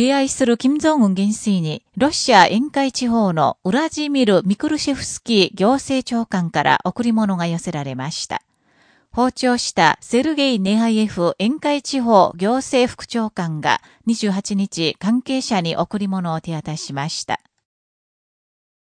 敬愛する金正恩元帥に、ロシア沿海地方のウラジミル・ミクルシェフスキー行政長官から贈り物が寄せられました。訪朝したセルゲイ・ネハイエフ沿海地方行政副長官が28日関係者に贈り物を手渡しました。